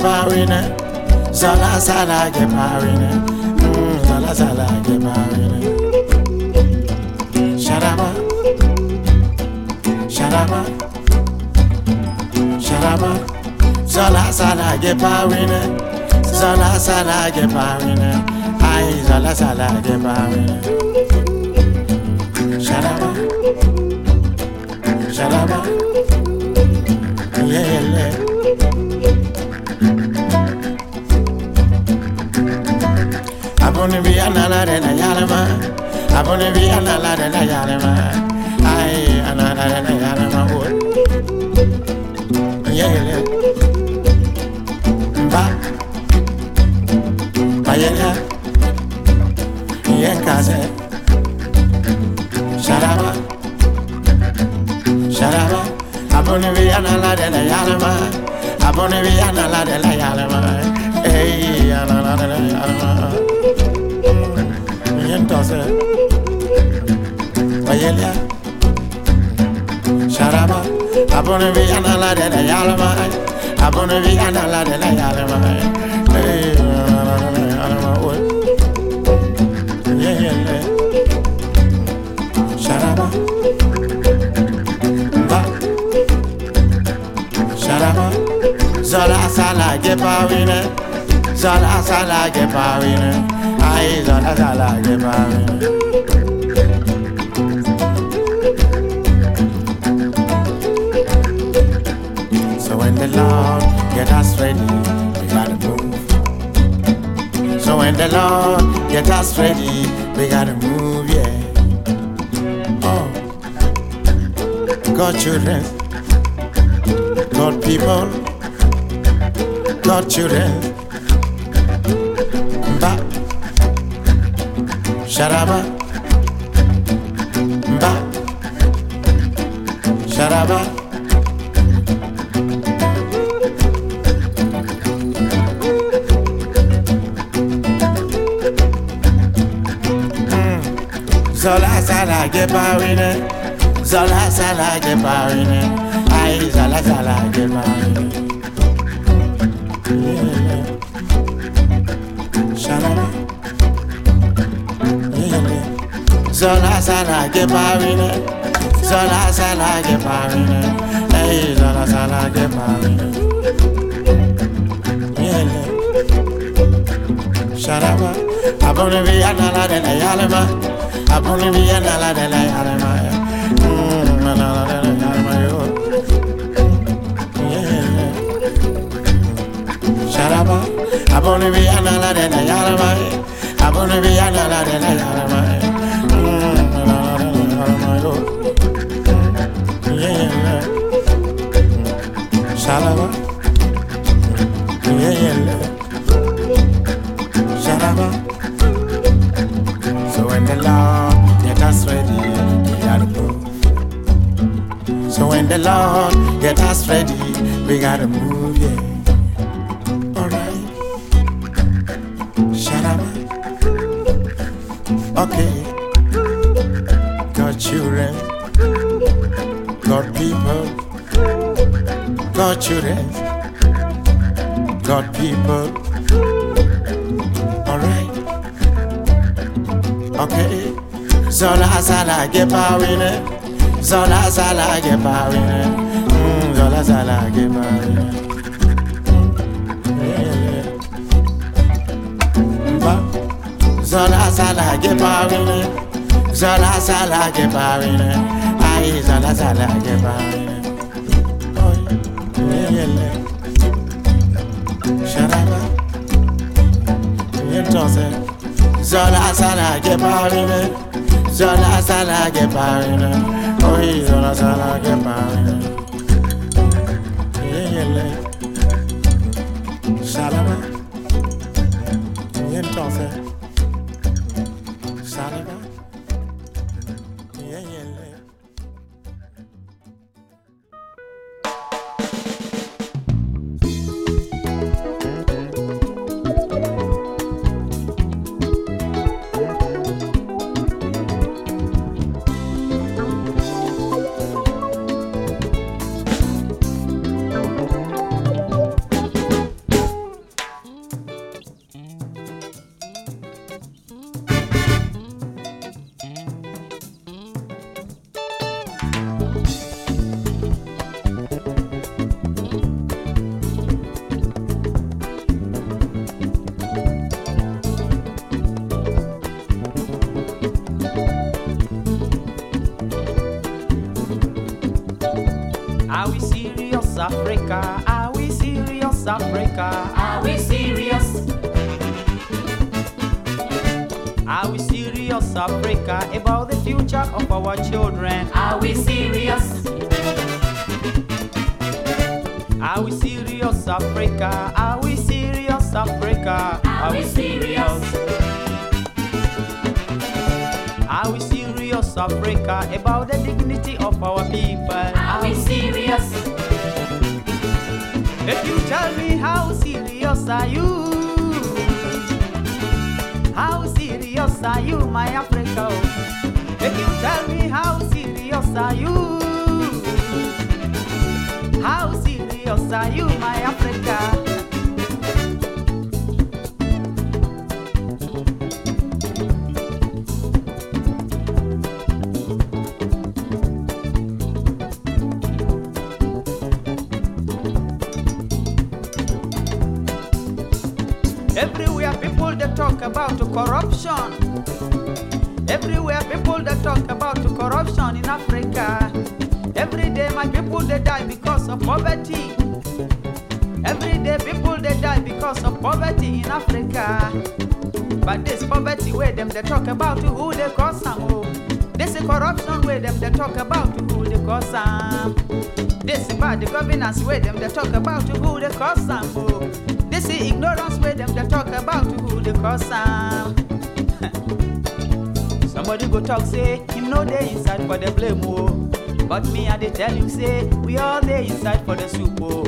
Zola sala ge bawine. Zola sala ge bawine. Mm, Zola sala ge bawine. Eh? Sharaba. Sharaba. Sharaba. Zola sala ge bawine. Eh? Zola sala ge bawine. Eh? Ay zola sala ge bawine. Sharaba. Sharaba. Yeah, yeah, Abone bi anala de la yalama. Abone bi anala de la yalama. Ay anala de la yalama. Oh. Yeah, yeah. Ba. Ba yeah. Yeah, kaze. Sharaba. Sharaba. Abone bi anala de la yalama. Abone bi anala de la yalama. Hey, anala de la yalama. Y entonces, Oyelia, Sharaba, Abone Villana la de la Yalama, Abone Villana la de la Yalama, hey, Yalama, yeah, yeah, Sharaba, Ba, Sharaba, Zola Sala Gepawine, Zola Sala Gepawine, So when the Lord get us ready, we gotta move. So when the Lord get us ready, we gotta move, yeah. Oh, God children, God people, God children. Sharaba, ba, sharaba. Zola sala ge bawine Zola sala ge bawine Ay zola sala ge bawine Yeah. Shalala Zola sala ge bawine Zola sala ge bawine Hey zola sala ge bawine Yeah. Sharaba Abone bi anala de la yalema, Abone bi anala de la yalema, mmm anala de la yalema. yo. Yeah. Sharaba Abone bi anala de la yalema, Abone bi anala de la yalema. Shalaba Yeah Sharaba. So when the Lord get us ready, we gotta move. So when the Lord get us ready, we gotta move, yeah. Alright. Sharaba. Okay. God children, God people, God children, God people. Alright. Okay. Zola sala ge bawine. Zola sala ge bawine. Mm, Zola sala ge bawine. Yeah. Ba. Zola sala ge bawine. Zola sala ge bawine. Ay, zola sala ge bawine. Entonces, Zola sala que parine, Zola sala que parine, oye, Zola sala que parine. Yeah, yeah, yeah. Shalaba. Y Africa? Are we serious, Africa? Are we serious? Are we serious, Africa, about the future of our children? Are we serious? Are we serious, Africa? Are we serious, Africa? Are we serious? Are we serious, Africa, about the dignity of our people? Are we serious? If you tell me how serious are you? How serious are you, my Africa? If you tell me how serious are you? How serious are you, my Africa? About corruption. Everywhere people they talk about corruption in Africa. Every day my people they die because of poverty. Every day people they die because of poverty in Africa. But this poverty where them they talk about who they cause some oh. This is corruption where them they talk about who they cause some. This is bad governance where them they talk about who they cause some oh. This is ignorance where them they talk about who they cause some. Somebody go talk say him no dey inside for the blame oh. But me I dey tell you say we all dey inside for the soup oh.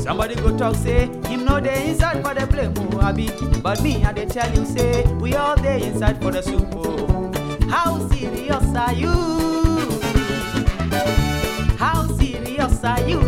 Somebody go talk say him no dey inside for the blame oh. But me I dey tell you say we all dey inside for the soup oh. How serious are you? How serious are you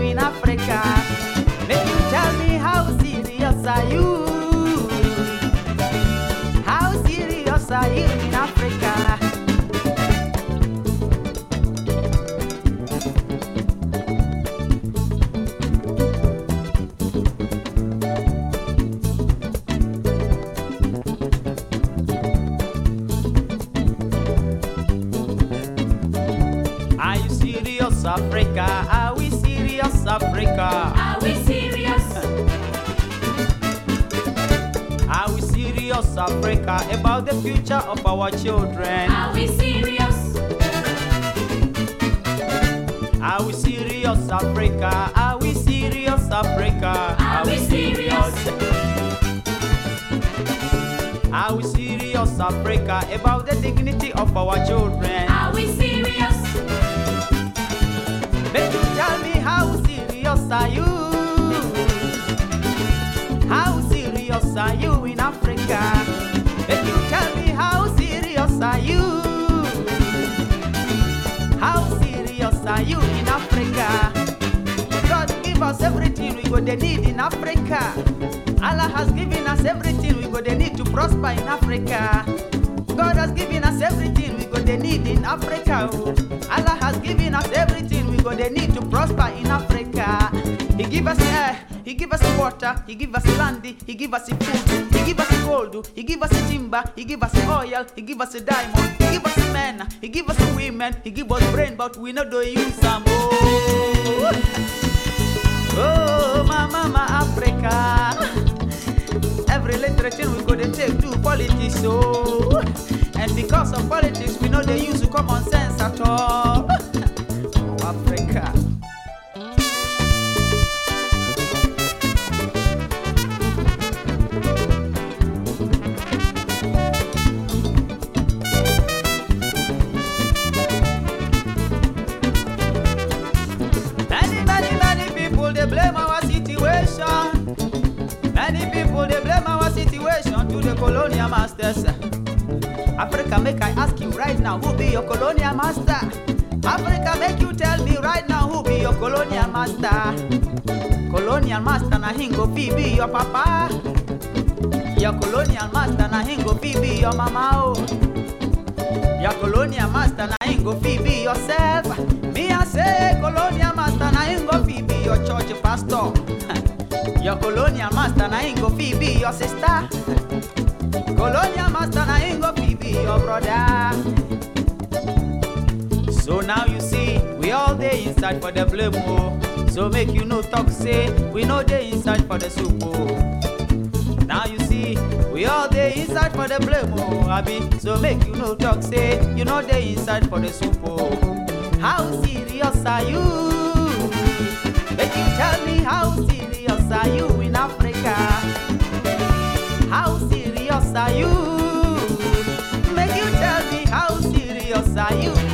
Africa? Are we serious, Africa? Are we serious? Are we serious, Africa, about the future of our children? Are we serious? Are we serious, Africa? Are we serious, Africa? Are we serious? Are we serious, Africa, about the dignity of our children? Tell me how serious are you? How serious are you in Africa? Make you tell me how serious are you? How serious are you in Africa? God give us everything we go they need in Africa. Allah has given us everything we go they need to prosper in Africa. God has given us everything we go they need in Africa. oh. Allah has given us everything we they need to prosper in Africa. He give us air, He give us water, He give us land, He give us food, He give us gold, He give us timber, He give us oil, He give us diamond, He give us men, He give us women, He give us brain, but we know do use some. Oh, oh my mama Africa. Every little thing we go to take to politics, so and because of politics, we know they use common sense at all. Blame our situation. Many people they blame our situation to the colonial masters. Africa, make I ask you right now, who be your colonial master? Africa, make you tell me right now, who be your colonial master? Colonial master na hingo fi be your papa. Your colonial master na hingo fi be your mama. Oh. Your colonial master na hingo fi be yourself. Me I say colonial master na hingo fi be pastor. Your colonial master na hingo fi be your sister. Colonial master na fi be your brother. So now you see, we all day inside for the blame. Oh. So make you no talk say we know they inside for the soup. Oh. Now you see, we all dey inside for the blame, oh, Abi. So make you no talk, say you know they inside for the soup, oh. How serious are you? Tell me how serious are you in Africa? How serious are you? Make you tell me how serious are you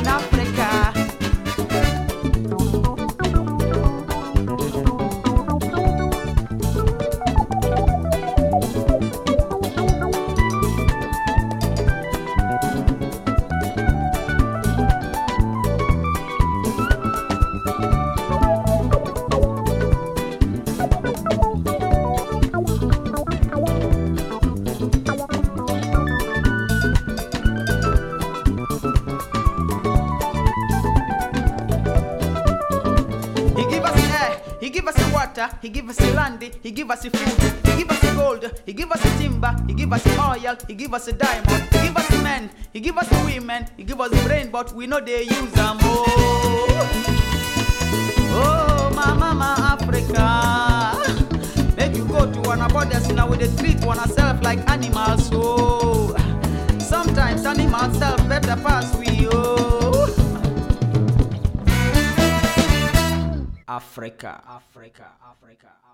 water, he give us the land, he give us the food, he give us the gold, he give us the timber, he give us the oil, he give us the diamond, he give us the men, he give us the women, he give us the brain, but we know they use them. Oh, oh, my mama Africa. Make you go to one borders now with the treat one ourselves like animals. So sometimes animals self better pass we. Africa, Africa, Africa, Africa.